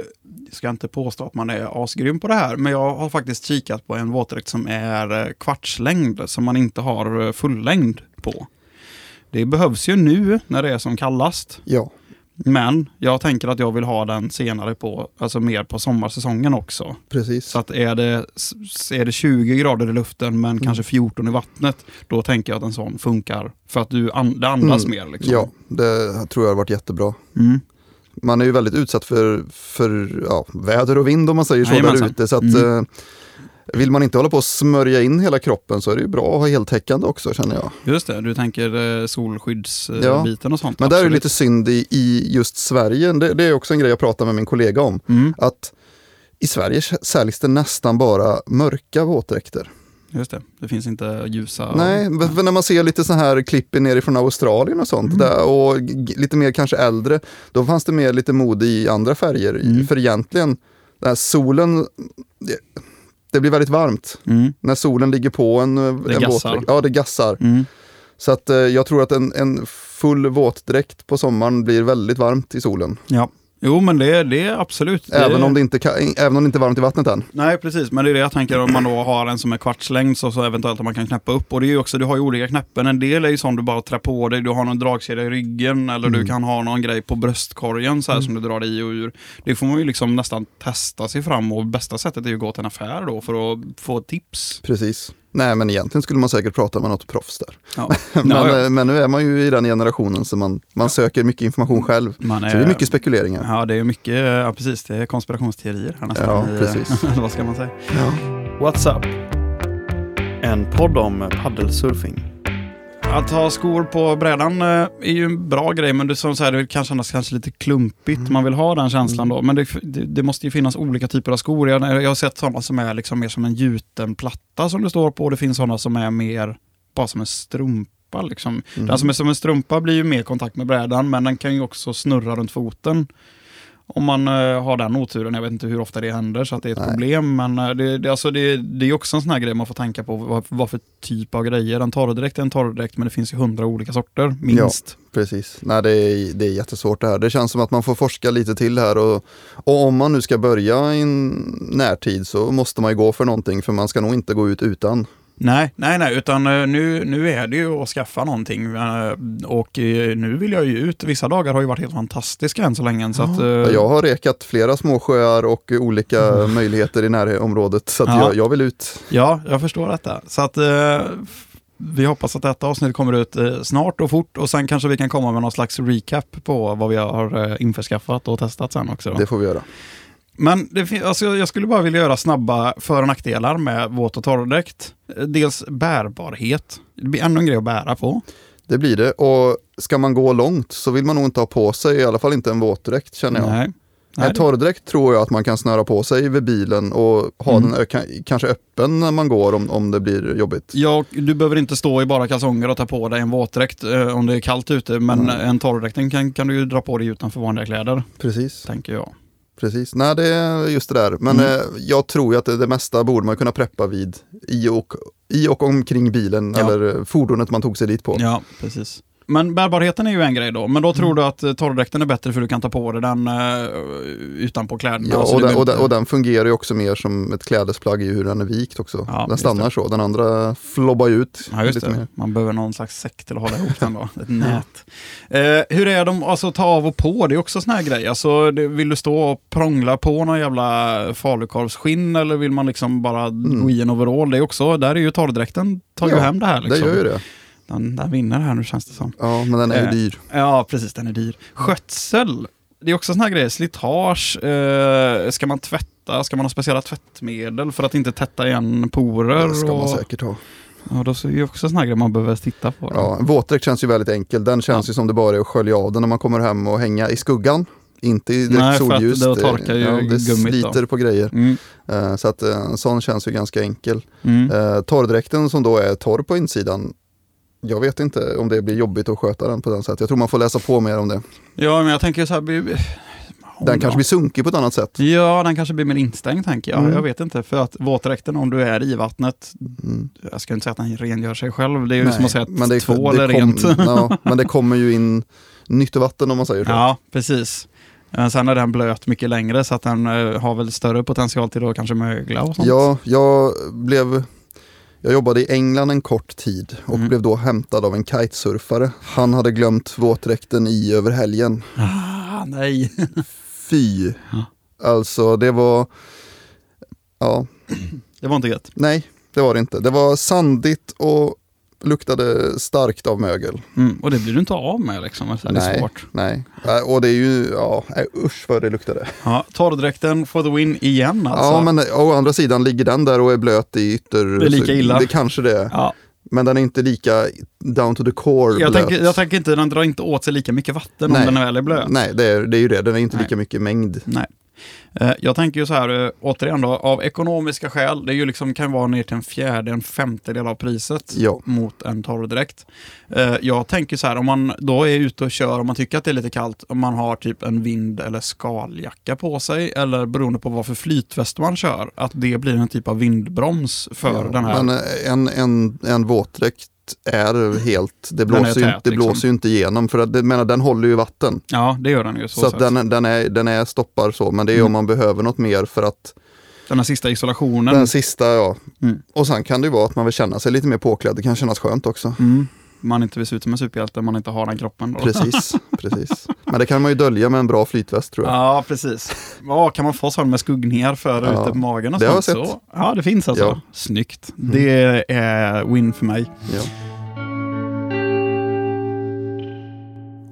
ska inte påstå att man är asgrym på det här, men jag har faktiskt kikat på en våtdräkt som är eh, kvartslängd, som man inte har eh, fullängd på. Det behövs ju nu när det är som kallast, Ja, men jag tänker att jag vill ha den senare på, alltså mer på sommarsäsongen också. precis. Så att är det, är det 20 grader i luften men kanske 14 i vattnet, då tänker jag att en sån funkar. För att du an, det andas Mm. mer. Liksom. Ja, det tror jag har varit jättebra. Mm. Man är ju väldigt utsatt för, för ja, väder och vind om man säger så där Jajamensan. ute. Så att, Mm. eh, vill man inte hålla på att smörja in hela kroppen så är det ju bra att ha heltäckande också känner jag. Just det, du tänker eh, solskyddsbiten Ja. och sånt. Men där är det lite synd i, i just Sverige. Det, det är också en grej jag pratar med min kollega om. Mm, Att i Sverige säljs det nästan bara mörka våtdräkter. just det, det finns inte ljusa... Nej, för när man ser lite så här klipp nerifrån Australien och sånt Mm. där, och lite mer kanske äldre, då fanns det mer lite mode i andra färger. Mm. För egentligen, den här solen, det, blir väldigt varmt. Mm, När solen ligger på en, en Det gassar. våtdräkt. Ja, det gassar. mm. Så att, eh, jag tror att en, en full våtdräkt på sommaren blir väldigt varmt i solen. Ja. Jo, men det, det är absolut. Det, Även, om det inte även om det inte är varmt i vattnet än. Nej, precis. Men det är det jag tänker om man då har en som är kvartslängd så, så eventuellt att man kan knäppa upp. Och det är ju också, du har ju olika knäppen. En del är ju sån du bara trär på dig. Du har någon dragkedja i ryggen eller du Mm. kan ha någon grej på bröstkorgen så här som du drar i och ur. Det får man ju liksom nästan testa sig fram och bästa sättet är ju att gå till en affär då för att få tips. Precis. Nej, men egentligen skulle man säkert prata med något proffs där. Ja. Men, Ja, ja. eh, men nu är man ju i den generationen så man, man söker mycket information själv. Man Så det är mycket spekuleringar. Ja, det är mycket, ja precis, det är konspirationsteorier här nästan. Ja, i- precis. eller vad ska man säga? Ja. What's up? En podd om paddelsurfing. Att ha skor på brädan eh, är ju en bra grej, men det, som så här, det kan kännas kanske lite klumpigt. Mm. Man vill ha den känslan då. Men det, det, det måste ju finnas olika typer av skor. Jag, jag har sett sådana som är liksom mer som en gjuten platta som det står på. Och det finns sådana som är mer bara som en strumpa. Liksom. Mm. Den som är som en strumpa blir ju mer kontakt med brädan, men den kan ju också snurra runt foten. Om man eh, har den oturen, jag vet inte hur ofta det händer så att det är ett Nej. problem. Men eh, det, det, alltså det, det är också en sån här grej man får tänka på, vad, vad för typ av grejer. En torrdräkt är en torrdräkt, men det finns ju hundra olika sorter, minst. Precis. Nej, det är, det är jättesvårt det här. Det känns som att man får forska lite till här och, och om man nu ska börja i närtid så måste man ju gå för någonting för man ska nog inte gå ut utan. Nej, nej, nej, utan eh, nu, nu är det ju att skaffa någonting. eh, Och eh, nu vill jag ju ut. Vissa dagar har ju varit helt fantastiska än så länge. Så att, Jag har rekat flera småsjöar och olika möjligheter i närområdet så Ja. jag, jag vill ut. Ja, jag förstår detta. Så att vi hoppas att detta avsnitt kommer ut snart och fort och sen kanske vi kan komma med någon slags recap på vad vi har införskaffat och testat sen också. Det får vi göra. Men det alltså, jag skulle bara vilja göra snabba för och nackdelar med våt och torrdräkt. Eh, Dels bärbarhet. Det blir ännu en grej att bära på. Det blir det. Och ska man gå långt så vill man nog inte ha på sig, i alla fall inte en våtdräkt känner jag. Nej. Nej, En torrdräkt tror jag att man kan snöra på sig vid bilen och ha Mm. den kanske öppen när man går om, om det blir jobbigt. Ja, du behöver inte stå i bara kalsonger och ta på dig en våtdräkt eh, om det är kallt ute, men Mm. en torrdräkt kan, kan du ju dra på dig utanför vanliga kläder, Precis, tänker jag. Precis. Nej, det är just det där. Men Mm. eh, jag tror ju att det, det mesta borde man kunna preppa vid i och, i och omkring bilen Ja. eller eh, fordonet man tog sig dit på. Ja, precis. Men bärbarheten är ju en grej då, men då tror Mm. du att eh, torrdräkten är bättre för du kan ta på dig den uh, utanpå kläderna? Ja, så och den, och, den, och den fungerar ju också mer som ett klädesplagg i hur den är vikt också. Ja, den stannar så, den andra flobbar ju ut Ja, just lite det. mer. Man behöver någon slags säck till att hålla ihop den då. Ett nät. Eh, hur är de, alltså ta av och på, det är också sån här grej. Alltså, det, vill du stå och prångla på någon jävla falukorvsskinn eller vill man liksom bara gå i en overall? Det är också, där är ju torrdräkten, tar ju Mm. Ja, hem det här. Liksom. Det gör ju det. Den, den vinner här nu känns det som. Ja, men den är ju Eh, dyr. Ja, precis, den är dyr. Skötsel, det är också såna här grejer. Slitage, eh, ska man tvätta, ska man ha speciella tvättmedel för att inte tätta igen porer? Det ska man och- säkert ha. Ja, då är det också sådana grejer man behöver titta på. då. Ja, en våtdräkt känns ju väldigt enkel. Den känns Ja. ju som det bara är att skölja av den när man kommer hem och hänga i skuggan. Inte i direkt Nej, för att Det- torkar ju ja, det gummit då. sliter på grejer. Mm. Eh, Så att eh, en sån känns ju ganska enkel. Mm. Torrdräkten som då är torr på insidan. Jag vet inte om det blir jobbigt att sköta den på den sättet. Jag tror man får läsa på mer om det. Ja, men jag tänker så här... Blir... Den kanske blir sunkig på ett annat sätt. Ja, den kanske blir mer instängd tänker jag. Mm. Jag vet inte. För att våtdräkten, om du är i vattnet, Mm. jag ska inte säga att den rengör sig själv. Det är ju Nej, som att säga men att det- tvål det är kom- rent. Ja, men det kommer ju in nytt vatten om man säger så. Ja, precis. Eh, Sen är den blöt mycket längre så att den eh, har väl större potential till att kanske mögla och sånt. Ja, jag blev... Jag jobbade i England en kort tid och Mm. blev då hämtad av en kitesurfare. Han hade glömt våtdräkten i över helgen. Ah, nej. Fy! Ja. Alltså det var... Ja, Det var inte gött. nej, det var det inte. Det var sandigt och luktade starkt av mögel. Mm. Och det blir du inte av med liksom. Så det är svårt. Nej, Äh, och det är ju, ja, äh, usch vad det luktade. Ja, torrdräkten for the win igen alltså. Ja, men å andra sidan ligger den där och är blöt i ytter. Det är lika illa. Det kanske det är. Ja, Men den är inte lika down to the core jag, blöt. tänker, jag tänker inte, den drar inte åt sig lika mycket vatten Nej. om den väl är blöt. Nej, det är, det är ju det. Den är inte Nej. lika mycket mängd. Nej. Eh, Jag tänker ju så här, eh, återigen då, av ekonomiska skäl, det är ju liksom, kan vara ner till en fjärde, en femtedel av priset Ja. mot en torrdräkt. Eh, Jag tänker så här, om man då är ute och kör, om man tycker att det är lite kallt, om man har typ en vind eller skaljacka på sig, eller beroende på vad för flytväst man kör, att det blir en typ av vindbroms för Ja, den här. Men en, en, en våtdräkt är helt, det blåser, ju, tät, det liksom. blåser ju inte igenom för att, menar, den håller ju vatten. Ja, det gör den ju. Så Så, att den, den, är, den är stoppar så, men det är Mm. om man behöver något mer för att den här sista isolationen. den sista, ja. Mm. Och sen kan det ju vara att man vill känna sig lite mer påklädd, det kan kännas skönt också. Mm. Man inte vill se ut som en superhjälte, man inte har den kroppen. Då. Precis, precis. Men det kan man ju dölja med en bra flytväst tror jag. Ja, precis. Ja, kan man få sån med skuggningar för Ja, ute på magen och det har jag sånt? sett. Så, ja, det finns alltså. Ja. Snyggt. Mm. Det är win för mig. Ja.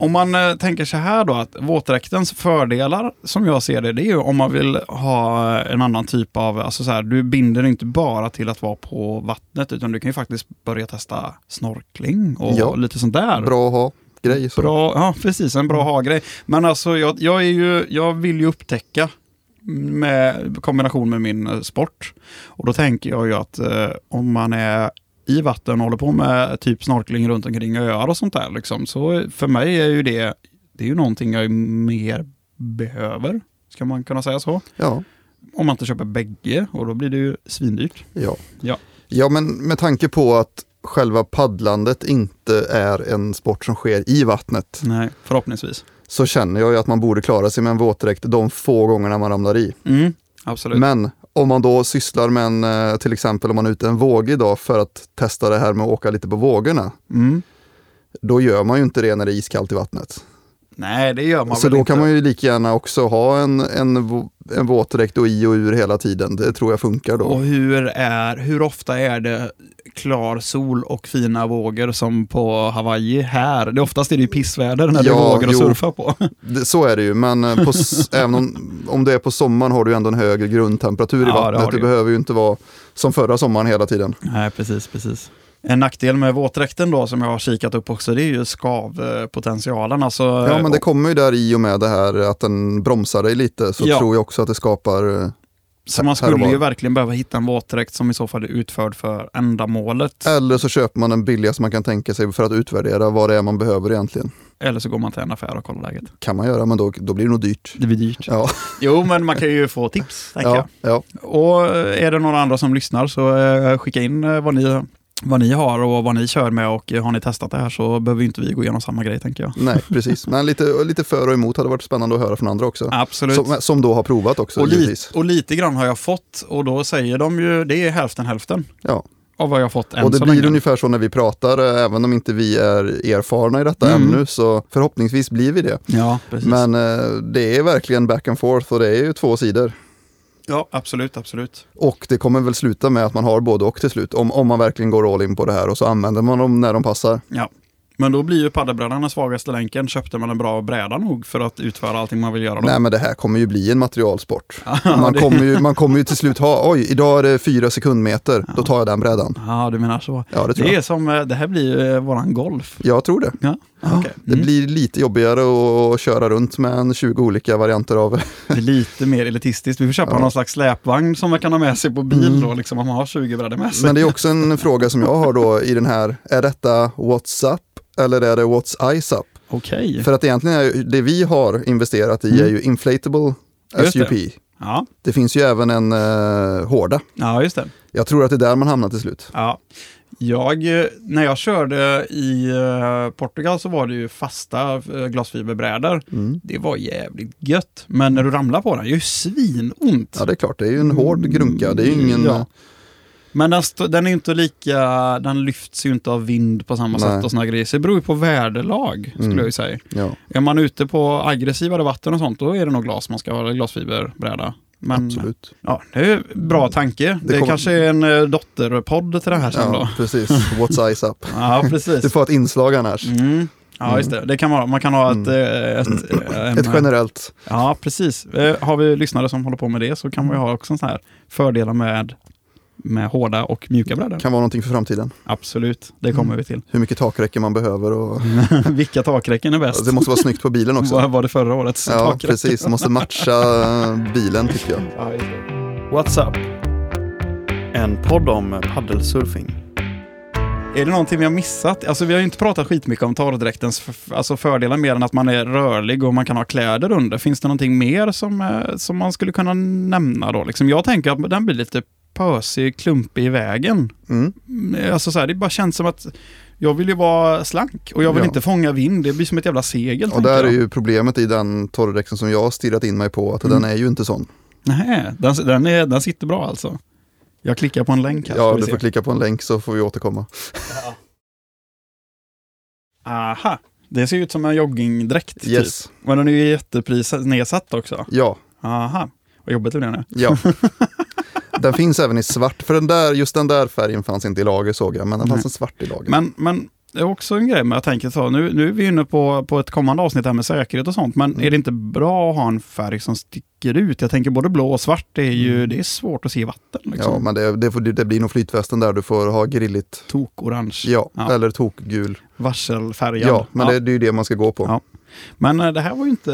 Om man eh, tänker så här då, att våtdräktens fördelar som jag ser det, det är ju om man vill ha en annan typ av, alltså så här, du binder inte bara till att vara på vattnet, utan du kan ju faktiskt börja testa snorkling och Ja. lite sånt där. Bra att ha grej. Så. Bra, ja precis, en bra ha-grej. Men alltså jag, jag, är ju, jag vill ju upptäcka med kombination med min eh, sport. Och då tänker jag ju att eh, om man är i vatten och håller på med typ snorkling runt omkring öar och sånt där, liksom, så för mig är ju det, det är ju någonting jag mer behöver. Ska man kunna säga så? Ja, Om man inte köper bägge och då blir det ju svindyrt. ja. Ja. ja, men med tanke på att själva paddlandet inte är en sport som sker i vattnet Nej, förhoppningsvis. så känner jag ju att man borde klara sig med en våtdräkt de få gångerna man ramlar i. Mm, absolut. Men om man då sysslar med en, eh, till exempel om man är ute en vågig dag för att testa det här med att åka lite på vågorna, Mm. då gör man ju inte det när det är iskallt i vattnet. Nej, det gör man Så väl då inte. kan man ju lika gärna också ha en, en, en våtdräkt och i och ur hela tiden. Det tror jag funkar då. Och hur, är, hur ofta är det klar sol och fina vågor som på Hawaii här? Det oftast är det ju pissväder när det är Ja, vågor att jo. surfa på. Det, så är det ju, men eh, på, även om, om det är på sommaren har du ändå en högre grundtemperatur i Ja, det vattnet. Det, ju. behöver ju inte vara som förra sommaren hela tiden. Nej, precis, precis. En nackdel med våtdräkten då som jag har kikat upp också, det är ju skavpotentialen. Alltså, Ja, men det kommer ju där i och med det här att den bromsar dig lite så Ja. tror jag också att det skapar eh, så man skulle ju verkligen behöva hitta en våtdräkt som i så fall är utförd för ändamålet. Eller så köper man den billigaste man kan tänka sig för att utvärdera vad det är man behöver egentligen. Eller så går man till en affär och kollar läget. Kan man göra, men då, då blir det nog dyrt. Det blir dyrt. Ja, Jo, men man kan ju få tips, tänker jag. ja, ja. Och är det några andra som lyssnar så eh, skicka in eh, vad ni, vad ni har och vad ni kör med och har ni testat det här så behöver inte vi gå igenom samma grej tänker jag. nej precis. Men lite, lite för och emot hade varit spännande att höra från andra också. Absolut. Som, som då har provat också och, li och lite grann har jag fått och då säger de ju det är hälften hälften Ja. av vad jag fått än Och det blir länge. ungefär så när vi pratar, eh, även om inte vi är erfarna i detta Mm. ännu, så förhoppningsvis blir vi det. Ja, precis. Men eh, det är verkligen back and forth och det är ju två sidor. Ja, absolut, absolut. Och det kommer väl sluta med att man har både och till slut, om, om man verkligen går all in på det här och så använder man dem när de passar. Ja. Men då blir ju paddelbrädan den svagaste länken. Köpte man en bra bräda nog för att utföra allting man vill göra då? Nej men det här kommer ju bli en materialsport. Man det- kommer, ju, man kommer ju till slut ha, oj idag är det fyra sekundmeter, då tar jag den brädan. Ja, du menar så. Ja det tror Det är jag. som, eh, det här blir ju eh, våran golf. Jag tror det. Ja. Det Mm. blir lite jobbigare att köra runt med en 20 olika varianter av Det är lite mer elitistiskt. Vi får köpa Ja. någon slags släpvagn som man kan ha med sig på bil då, liksom om man har 20 brädor med sig. Men det är också en fråga som jag har då i den här, är detta WhatsApp eller är det What's Up? Okej. För att egentligen är det vi har investerat i Mm. är ju inflatable Just det. SUP. Ja. Det finns ju även en uh, hårda. ja, just det. Jag tror att det är där man hamnar till slut. Ja. Jag, eh, när jag körde i eh, Portugal så var det ju fasta glasfiberbrädor. Mm. Det var jävligt gött. Men när du ramlar på den, det är ju svinont. Ja det är klart, det är ju en hård grunka. Det är ju ingen... Ja. Men den, den är inte lika, den lyfts ju inte av vind på samma Nej. sätt och såna grejer. Så det beror ju på väderlag, skulle Mm. jag ju säga. Ja, Är man ute på aggressivare vatten och sånt, då är det nog glas man ska ha, glasfiberbräda. Men absolut. ja, det är en bra tanke. Det, kommer- kanske är en eh, dotterpodd till det här sen Ja, då. precis. What's Eyes Up. Ja, precis. Du får ett inslag annars. Mm. Ja, just det. Det kan vara, man kan ha ett... Mm. eh, ett, eh, en- Ett generellt. Ja, precis. Eh, Har vi lyssnare som håller på med det så kan vi ha också en sån här fördelar med, med hårda och mjuka brädor. Kan vara någonting för framtiden. Absolut, det kommer Mm. vi till. Hur mycket takräcke man behöver och Vilka takräcken är bäst? det måste vara snyggt på bilen också. Vad var det förra årets Ja, takräcken? precis. Det måste matcha bilen tycker jag. Ja. What's up? En podd om paddelsurfing. Är det någonting vi har missat? Alltså vi har ju inte pratat skitmycket om torrdräktens alltså fördelar mer än att man är rörlig och man kan ha kläder under. Finns det någonting mer som, eh, som man skulle kunna nämna då? Liksom jag tänker att den blir lite pösig, klumpig i vägen. Mm. Mm, Alltså så här, det bara känns som att jag vill ju vara slank och jag vill Ja. inte fånga vind. Det blir som ett jävla segel. Och där är ju problemet i den torrdräkten som jag har stirrat in mig på, att Mm. den är ju inte sån. Nej, den, den, är, den sitter bra alltså. Jag klickar på en länk här. Ja, du se. får klicka på en länk så får vi återkomma. Aha, det ser ut som en joggingdräkt. Typ. Yes. Men den är ju jätteprisnedsatt också. Ja, Aha, vad jobbigt det blev nu. ja. Den finns även i svart, för den där, just den där färgen fanns inte i lager såg jag, men den fanns en svart i lager. Men, men det är också en grej med jag tänker så, nu, nu är vi inne på, på ett kommande avsnitt här med säkerhet och sånt, men Mm. är det inte bra att ha en färg som sticker ut? Jag tänker både blå och svart, det är ju det är svårt att se i vatten. Liksom. Mm. Ja, men det, det, får, det blir nog flytvästen där du får ha grilligt. Tok-orange, Ja, Ja. eller tokgul. varselfärgad. Ja, men Det, det är ju det man ska gå på. Ja. Men eh, det här var ju inte,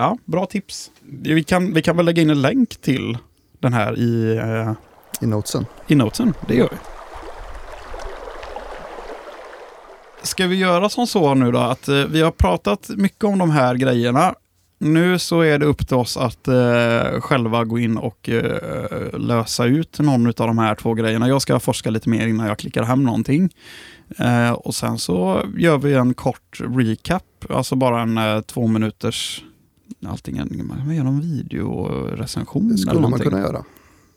ja, bra tips. Vi kan, vi kan väl lägga in en länk till den här i, eh, I notesen. i notesen, det gör vi. Ska vi göra som så nu då, att eh, vi har pratat mycket om de här grejerna. Nu så är det upp till oss att eh, själva gå in och eh, lösa ut någon av de här två grejerna. Jag ska forska lite mer innan jag klickar hem någonting. Eh, och sen så gör vi en kort recap, alltså bara en eh, två minuters Allting, man kan göra en videorecension Det eller skulle man någonting kunna göra.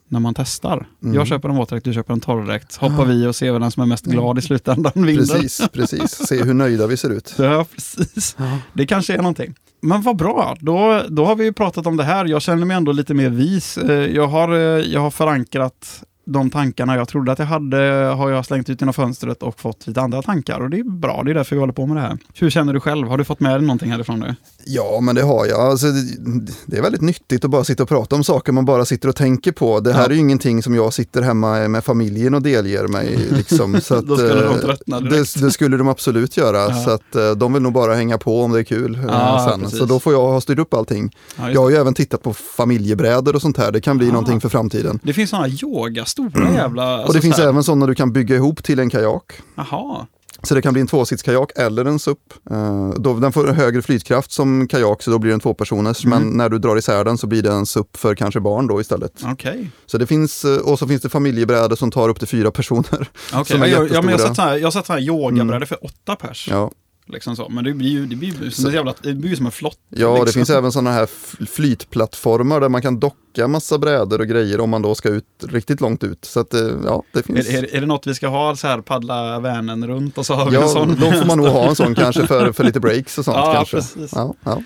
när man testar. Mm. Jag köper en våtdräkt, du köper en torrdräkt. Hoppar vi och ser vem som är mest glad i slutändan vinner. Precis, precis. Se hur nöjda vi ser ut. Ja, precis. Det kanske är någonting. Men vad bra, då, då har vi ju pratat om det här. Jag känner mig ändå lite mer vis. Eh, Jag har, eh, jag har förankrat de tankarna jag trodde att jag hade, har jag slängt ut genom fönstret och fått lite andra tankar. Och det är bra, det är därför vi håller på med det här. Hur känner du själv? Har du fått med dig någonting härifrån nu? Ja, men det har jag. Alltså, det, är väldigt nyttigt att bara sitta och prata om saker man bara sitter och tänker på. Det här Ja. är ju ingenting som jag sitter hemma med familjen och delger mig. Liksom. Så att, Då skulle de eh, tröttna direkt. det, det skulle de absolut göra. Ja. Så att eh, de vill nog bara hänga på om det är kul eh, Ja, sen. precis. Så då får jag ha styrt upp allting. Ja, Jag har ju även tittat på familjebrädor och sånt här. Det kan bli Ah. någonting för framtiden. Det finns sådana yoga, stora jävla... och det alltså finns även sådana du kan bygga ihop till en kajak. Jaha, Så det kan bli en tvåsitskajak eller en SUP. Eh, då, den får högre flytkraft som kajak så då blir det en tvåpersoners. Mm. Men när du drar isär den så blir det en SUP för kanske barn då istället. okej. Så det finns, eh, och så finns det familjebrädor som tar upp till fyra personer. Ja, jag, ja, men jag så här, jag så här yogabrädor Mm. för åtta pers. Ja, Liksom så. Men det blir ju det blir ju som, jävla, det blir som en flott. ja det liksom. finns även sådana här flytplattformar där man kan docka massa brädor och grejer om man då ska ut riktigt långt ut. Så att, eh, ja, det finns. Är, är, är det något vi ska ha så här, paddla Vänern runt och så har vi en Ja, sån? då får man nog ha en sån kanske för, för lite breaks och sånt Ja, kanske. precis. Ja, ja.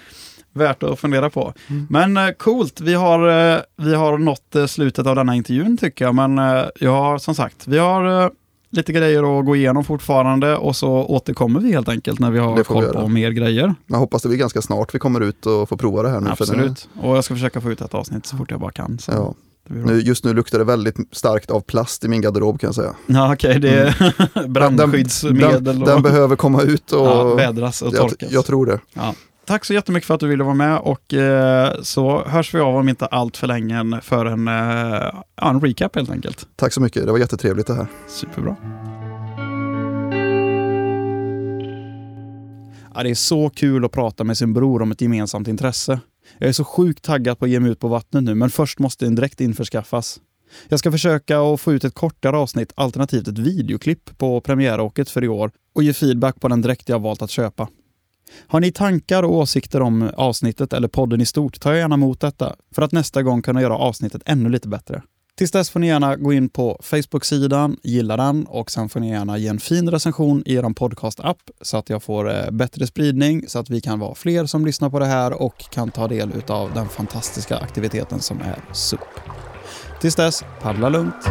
Värt att fundera på. Mm. Men eh, coolt, vi har, eh, vi har nått slutet av denna intervjun tycker jag. Men jag har som sagt, vi har, lite grejer att gå igenom fortfarande och så återkommer vi helt enkelt när vi har koll på mer grejer. Jag hoppas det blir ganska snart vi kommer ut och får prova det här nu. för nu- Absolut. Och jag ska försöka få ut ett avsnitt så fort jag bara kan. Ja. Nu, just nu luktar det väldigt starkt av plast i min garderob kan jag säga. Ja, okej, det är brandskyddsmedel Den, och den behöver komma ut och ja, vädras och jag, torkas. jag tror det. Tack så jättemycket för att du ville vara med och eh, så hörs vi av om inte allt för länge för en, eh, en recap helt enkelt. Tack så mycket, det var jättetrevligt det här. Superbra. Ja, det är så kul att prata med sin bror om ett gemensamt intresse. Jag är så sjukt taggad på att ge mig ut på vattnet nu, men först måste en dräkt införskaffas. Jag ska försöka att få ut ett kortare avsnitt, alternativt ett videoklipp på premiäråket för i år och ge feedback på den dräkt jag valt att köpa. Har ni tankar och åsikter om avsnittet eller podden i stort, tar jag gärna emot detta för att nästa gång kunna göra avsnittet ännu lite bättre. Tills dess får ni gärna gå in på Facebook-sidan, gilla den och sen får ni gärna ge en fin recension i er podcast-app så att jag får eh, bättre spridning så att vi kan vara fler som lyssnar på det här och kan ta del av den fantastiska aktiviteten som är SUP. Tills dess, paddla lugnt.